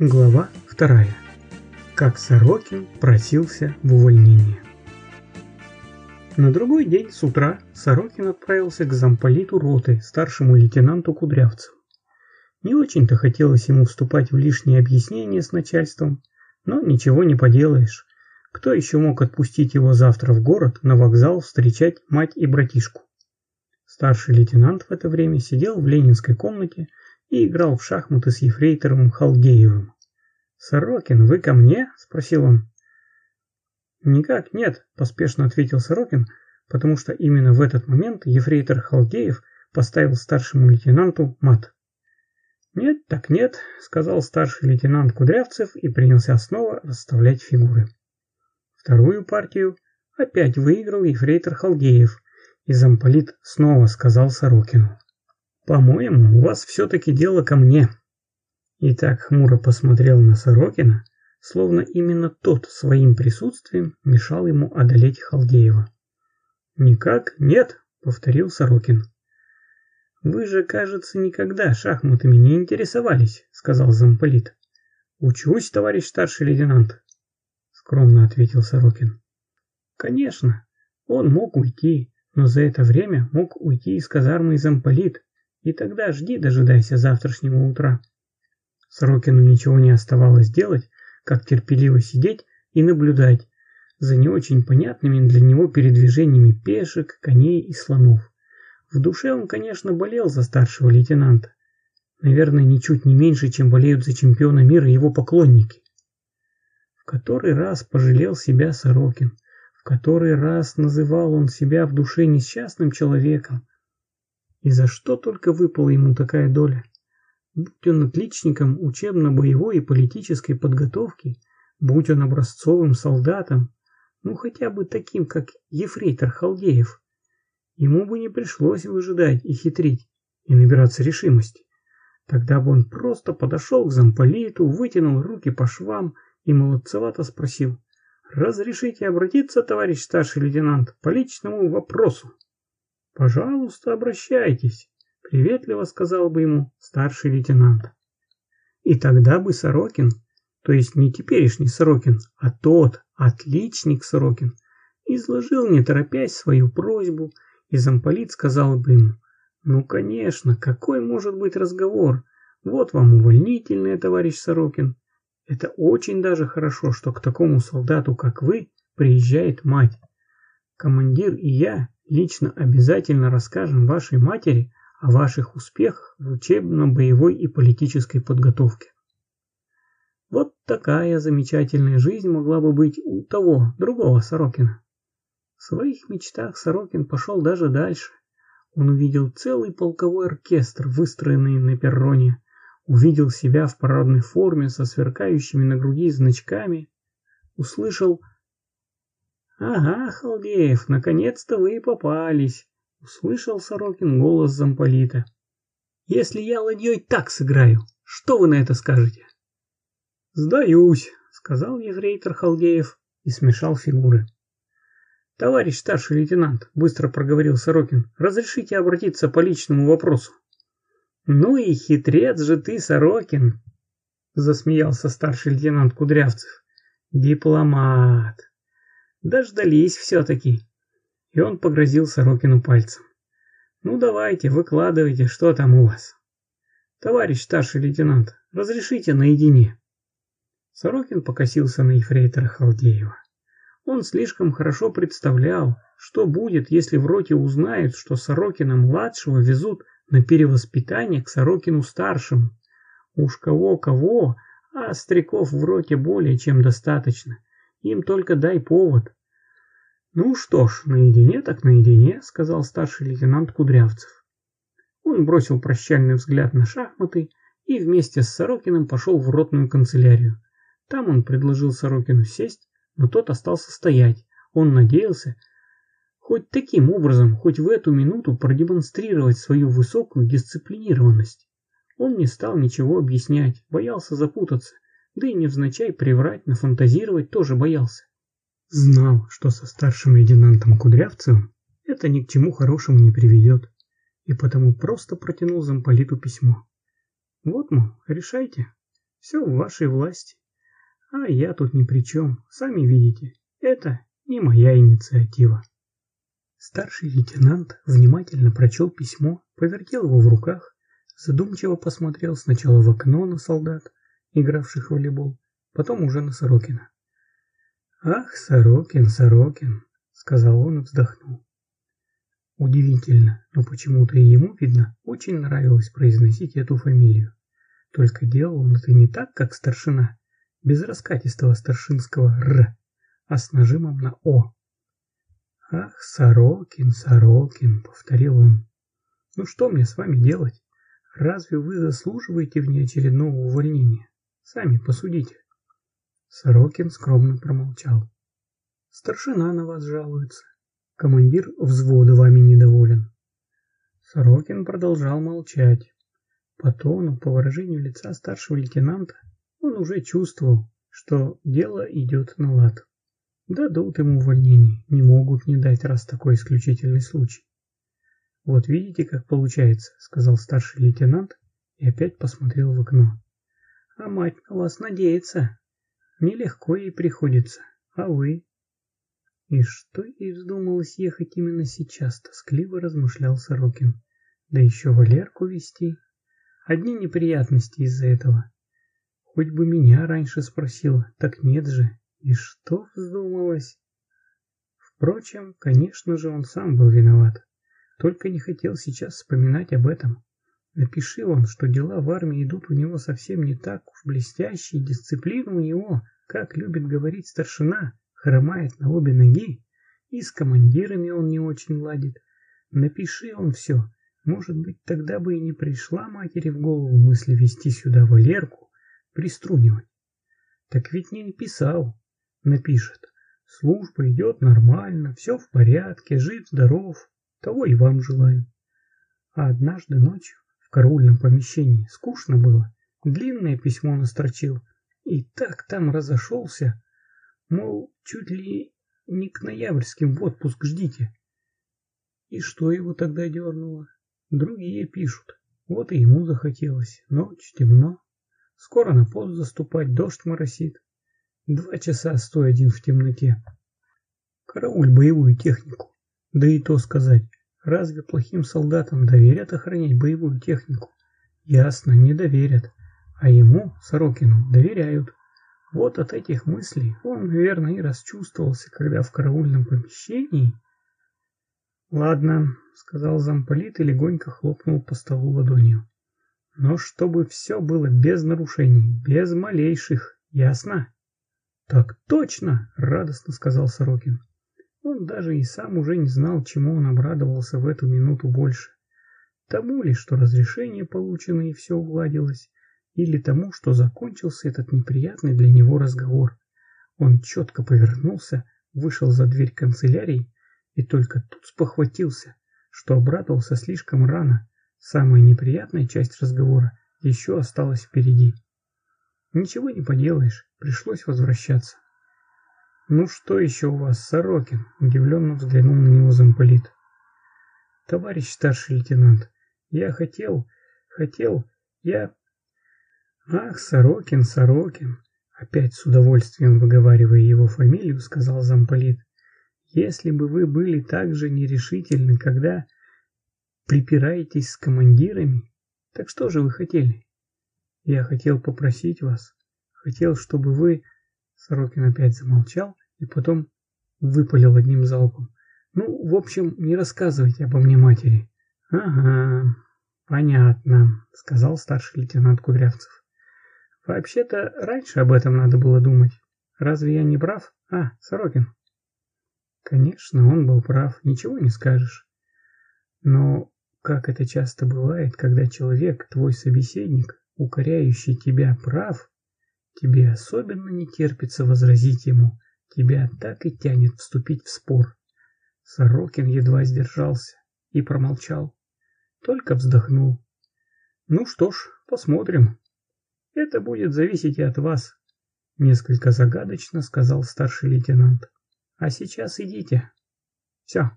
Глава вторая. Как Сорокин просился в увольнение. На другой день с утра Сорокин отправился к замполиту роты, старшему лейтенанту Кудрявцеву. Не очень-то хотелось ему вступать в лишние объяснения с начальством, но ничего не поделаешь. Кто еще мог отпустить его завтра в город на вокзал встречать мать и братишку? Старший лейтенант в это время сидел в ленинской комнате и играл в шахматы с ефрейтором Халдеевым. «Сорокин, вы ко мне?» – спросил он. «Никак нет», – поспешно ответил Сорокин, потому что именно в этот момент ефрейтор Халдеев поставил старшему лейтенанту мат. «Нет, так нет», – сказал старший лейтенант Кудрявцев и принялся снова расставлять фигуры. Вторую партию опять выиграл ефрейтор Халдеев, и замполит снова сказал Сорокину. «По-моему, у вас все-таки дело ко мне». И так хмуро посмотрел на Сорокина, словно именно тот своим присутствием мешал ему одолеть Халдеева. «Никак нет», — повторил Сорокин. «Вы же, кажется, никогда шахматами не интересовались», — сказал замполит. «Учусь, товарищ старший лейтенант», — скромно ответил Сорокин. «Конечно, он мог уйти, но за это время мог уйти из казармы замполит, и тогда жди, дожидайся завтрашнего утра. Сорокину ничего не оставалось делать, как терпеливо сидеть и наблюдать за не очень понятными для него передвижениями пешек, коней и слонов. В душе он, конечно, болел за старшего лейтенанта. Наверное, ничуть не меньше, чем болеют за чемпиона мира его поклонники. В который раз пожалел себя Сорокин, в который раз называл он себя в душе несчастным человеком, и за что только выпала ему такая доля? Будь он отличником учебно-боевой и политической подготовки, будь он образцовым солдатом, ну хотя бы таким, как ефрейтор Халдеев, ему бы не пришлось выжидать и хитрить, и набираться решимости. Тогда бы он просто подошел к замполиту, вытянул руки по швам и молодцевато спросил, «Разрешите обратиться, товарищ старший лейтенант, по личному вопросу?» «Пожалуйста, обращайтесь», — приветливо сказал бы ему старший лейтенант. И тогда бы Сорокин, то есть не теперешний Сорокин, а тот, отличник Сорокин, изложил не торопясь свою просьбу, и замполит сказал бы ему, «Ну, конечно, какой может быть разговор? Вот вам увольнительное, товарищ Сорокин. Это очень даже хорошо, что к такому солдату, как вы, приезжает мать. Командир и я лично обязательно расскажем вашей матери о ваших успехах в учебно-боевой и политической подготовке. Вот такая замечательная жизнь могла бы быть у того, другого Сорокина. В своих мечтах Сорокин пошел даже дальше. Он увидел целый полковой оркестр, выстроенный на перроне, увидел себя в парадной форме со сверкающими на груди значками, услышал «Ага, Халдеев, наконец-то вы и попались!» — услышал Сорокин голос замполита. «Если я ладьей так сыграю, что вы на это скажете?» «Сдаюсь», — сказал ефрейтор Халдеев и смешал фигуры. «Товарищ старший лейтенант», — быстро проговорил Сорокин, — «разрешите обратиться по личному вопросу». «Ну и хитрец же ты, Сорокин!» — засмеялся старший лейтенант Кудрявцев. «Дипломат!» Дождались все-таки. И он погрозил Сорокину пальцем. Ну давайте, выкладывайте, что там у вас. Товарищ старший лейтенант, разрешите наедине. Сорокин покосился на ефрейтора Халдеева. Он слишком хорошо представлял, что будет, если в роте узнают, что Сорокина-младшего везут на перевоспитание к Сорокину-старшему. Уж кого-кого, а остряков в роте более чем достаточно. Им только дай повод. Ну что ж, наедине так наедине, сказал старший лейтенант Кудрявцев. Он бросил прощальный взгляд на шахматы и вместе с Сорокиным пошел в ротную канцелярию. Там он предложил Сорокину сесть, но тот остался стоять. Он надеялся хоть таким образом, хоть в эту минуту продемонстрировать свою высокую дисциплинированность. Он не стал ничего объяснять, боялся запутаться да и невзначай приврать, нафантазировать тоже боялся. Знал, что со старшим лейтенантом Кудрявцевым это ни к чему хорошему не приведет, и потому просто протянул замполиту письмо. Вот, мол, решайте. Все в вашей власти. А я тут ни при чем, сами видите. Это не моя инициатива. Старший лейтенант внимательно прочел письмо, повертел его в руках, задумчиво посмотрел сначала в окно на солдат, игравших в волейбол, потом уже на Сорокина. «Ах, Сорокин, Сорокин!» — сказал он и вздохнул. Удивительно, но почему-то и ему, видно, очень нравилось произносить эту фамилию. Только делал он это не так, как старшина, без раскатистого старшинского «р», а с нажимом на «о». «Ах, Сорокин, Сорокин», — повторил он. «Ну что мне с вами делать? Разве вы заслуживаете внеочередного увольнения? Сами посудите». Сорокин скромно промолчал. «Старшина на вас жалуется. Командир взвода вами недоволен». Сорокин продолжал молчать. По тону, по выражению лица старшего лейтенанта он уже чувствовал, что дело идет на лад. Дадут ему увольнение, не могут не дать, раз такой исключительный случай. «Вот видите, как получается», — сказал старший лейтенант и опять посмотрел в окно. «А мать на вас надеется. Нелегко ей приходится. А вы?» И что ей вздумалось ехать именно сейчас, тоскливо размышлял Сорокин. Да еще Валерку вести. Одни неприятности из-за этого. Хоть бы меня раньше спросила, так нет же. И что вздумалось? Впрочем, конечно же, он сам был виноват. Только не хотел сейчас вспоминать об этом. Напиши он, что дела в армии идут у него совсем не так уж блестящие, дисциплина у него, как любит говорить старшина, хромает на обе ноги, и с командирами он не очень ладит. Напиши он все, может быть, тогда бы и не пришла матери в голову мысль вести сюда Валерку, приструнивать. Так ведь не написал напишет. Служба идет нормально, все в порядке, жив-здоров, того и вам желаю. А однажды ночью в караульном помещении скучно было, длинное письмо настрочил, и так там разошелся, мол, чуть ли не к ноябрьским в отпуск ждите. И что его тогда дернуло? Другие пишут. Вот и ему захотелось. Ночь, темно. Скоро на пост заступать, дождь моросит. Два часа стой один в темноте. Карауль боевую технику. Да и то сказать, разве плохим солдатам доверят охранять боевую технику? Ясно, не доверят. А ему, Сорокину, доверяют. Вот от этих мыслей он, наверное, и расчувствовался, когда в караульном помещении... «Ладно», — сказал замполит и легонько хлопнул по столу ладонью. «Но чтобы все было без нарушений, без малейших, ясно?» «Так точно!» — радостно сказал Сорокин. Он даже и сам уже не знал, чему он обрадовался в эту минуту больше. Тому ли, что разрешение получено и все уладилось, или тому, что закончился этот неприятный для него разговор. Он четко повернулся, вышел за дверь канцелярии и только тут спохватился, что обрадовался слишком рано. Самая неприятная часть разговора еще осталась впереди. Ничего не поделаешь, пришлось возвращаться. «Ну что еще у вас, Сорокин?» – удивленно взглянул на него замполит. «Товарищ старший лейтенант, я хотел, хотел, я...» «Ах, Сорокин, Сорокин!» Опять с удовольствием выговаривая его фамилию, сказал замполит. «Если бы вы были так же нерешительны, когда припираетесь с командирами, так что же вы хотели?» Я хотел попросить вас, хотел, чтобы вы...» Сорокин опять замолчал и потом выпалил одним залпом. «Ну, в общем, не рассказывайте обо мне матери». «Ага, понятно», — сказал старший лейтенант Кудрявцев. «Вообще-то раньше об этом надо было думать. Разве я не прав? А, Сорокин?» Конечно, он был прав, ничего не скажешь. Но, как это часто бывает, когда человек, твой собеседник, укоряющий тебя прав, тебе особенно не терпится возразить ему, тебя так и тянет вступить в спор. Сорокин едва сдержался и промолчал, только вздохнул. Ну что ж, посмотрим. Это будет зависеть и от вас, несколько загадочно сказал старший лейтенант. А сейчас идите. Все.